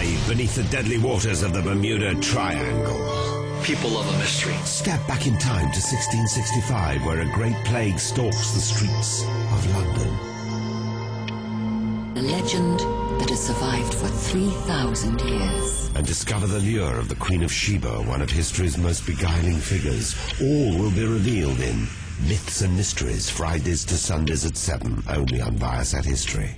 dive beneath the deadly waters of the Bermuda Triangle. People love a mystery. Step back in time to 1665, where a great plague stalks the streets of London. A legend that has survived for 3,000 years. And discover the lure of the Queen of Sheba, one of history's most beguiling figures. All will be revealed in Myths and Mysteries, Fridays to Sundays at 7, only on Viasat History.